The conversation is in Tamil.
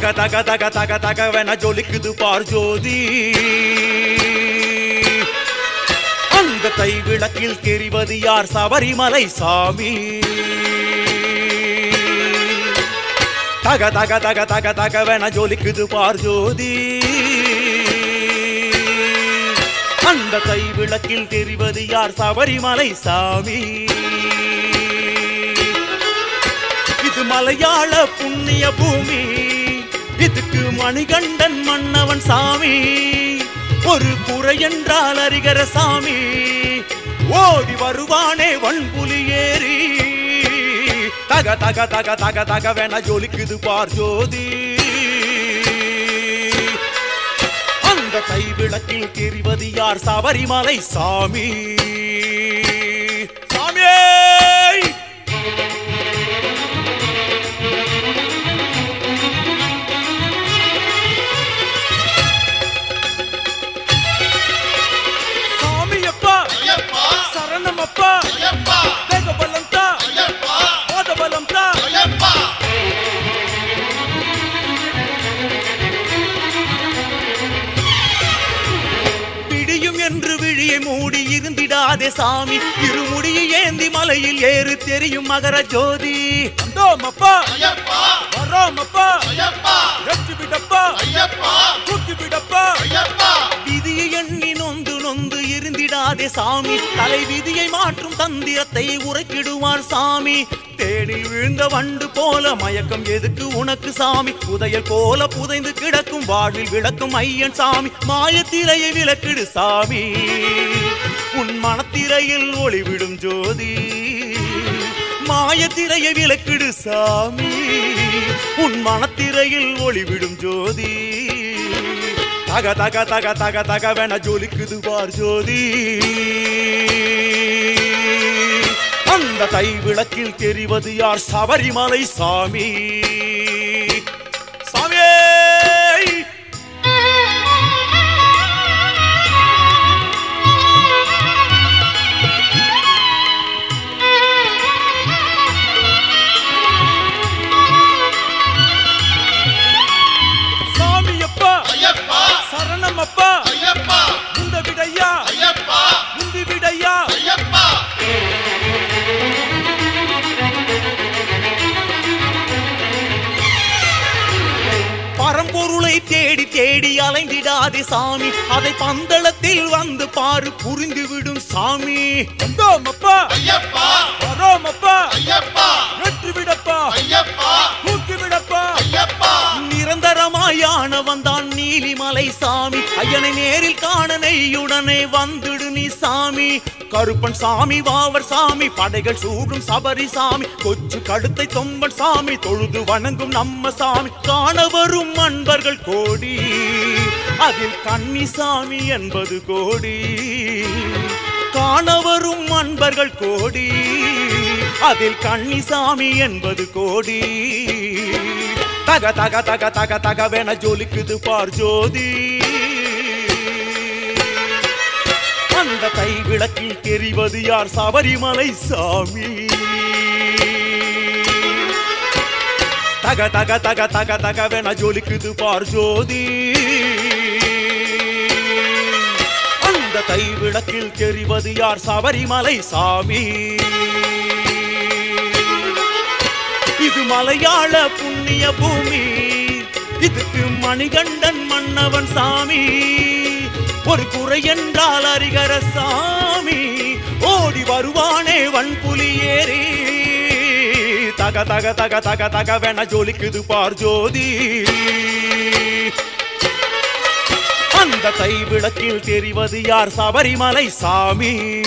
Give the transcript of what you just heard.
தக தக தக தக தகவென ஜொலிக்குது பார் ஜோதி. அந்த தை விளக்கில் தெரிவது யார்? சபரிமலை சாமி. தக தக தக தக தகவென ஜொலிக்குது பார் ஜோதி. அந்த கை விளக்கில் தெரிவது யார்? சபரிமலை சாமி. இது மலையாள புண்ணிய பூமி. மணிகண்டன் மன்னவன் சாமி. ஒரு குறை என்றால் அறிகிற சாமி. ஓடி வருவானே வன்புலி ஏறி. தக தக தக தக தக தகவென ஜொலிக்குது பார் ஜோதி. அந்த கை விளக்கில் தெரிவது யார் சபரிமலை சாமி. விழியை மூடி இருந்திடாதே சாமி. இருமுடியை ஏந்தி மலையில் ஏறு தெரியும் மகர ஜோதி. வந்தோமப்பா. ஐயப்பா. வரோமப்பா ஐயப்பா. வெற்றி விடப்பா தூக்கி விடப்பா விதியை நொந்து இருந்திடாதே சாமி. தலை விதியை மாற்றும் தந்திரத்தை உரைக்கிடுவார் சாமி. தேடி விழுந்த வண்டு போல மயக்கம் எதுக்கு உனக்கு சாமி? புதையல் போல புதைந்து கிடக்கும் வாழ்வில் விளக்கும் ஐயன் சாமி. மாயத்திரையை விளக்கிடு சாமி. உன் மனத்திரையில் ஒளிவிடும் ஜோதி. மாயத்திரையை விளக்கிடு சாமி. உன் மனத்திரையில் ஒளிவிடும் ஜோதி. தக தக தக தக தக வேண ஜொலிக்குது பார் ஜோதி. அந்த கை விளக்கில் தெரிவது யார் சபரிமலை சாமி? தேடி தேடி அலைந்திடாதே சாமி. அதை பந்தளத்தில் வந்து பாரு புரிந்து விடும் சாமி வந்தோமப்பா ஐயப்பா. வரோமப்பா ஐயப்பா. சாமி. ஐயனை நேரில் காண நெய்யுடனே வந்துடு நீ சாமி. கருப்பன் சாமி வாவர் சாமி படைகள் சூடும் சபரி சாமி. கொச்சு கடுத்தை தொம்பன் சாமி தொழுது வணங்கும் நம்ம சாமி. காண வரும் அன்பர்கள் கோடி. அதில் கன்னி சாமி என்பது கோடி. காண வரும் அன்பர்கள் கோடி. அதில் கன்னிசாமி என்பது கோடி. தக தக தக தக தகவென ஜொலிக்குது பார் ஜோதி. அந்த கை விளக்கில் தெரிவது யார்? சபரிமலை சாமி. தக தக தக தக தகவென ஜொலிக்குது பார் ஜோதி. அந்த கை விளக்கில் தெரிவது யார்? சபரிமலை சாமி. இது மலையாள புண்ணிய பூமி. இதுக்கு மணிகண்டன் மன்னவன் சாமி. ஒரு குறை என்றால் அறிகர சாமி. ஓடி வருவானே வன்புலி ஏறி. தக தக தக தக தகவென ஜொலிக்குது பார் ஜோதி. அந்த கை விளக்கில் தெரிவது யார் சபரிமலை சாமி?